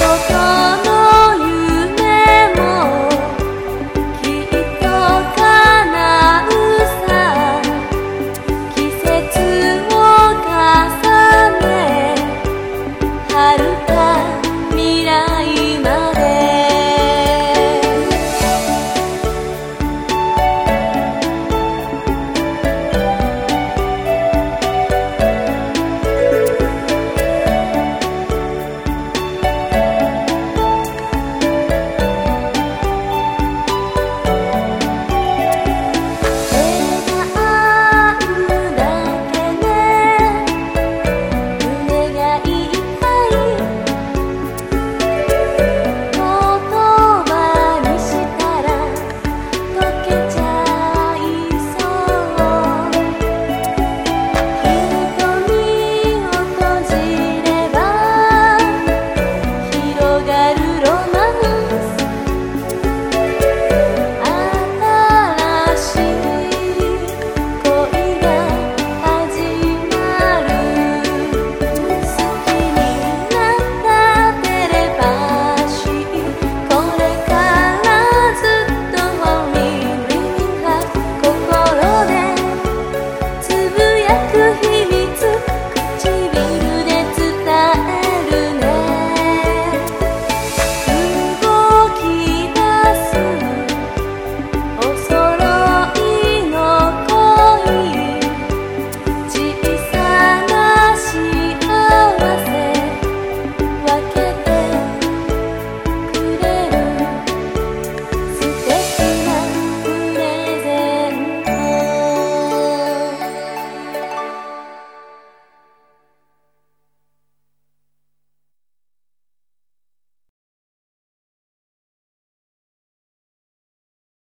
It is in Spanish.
todo.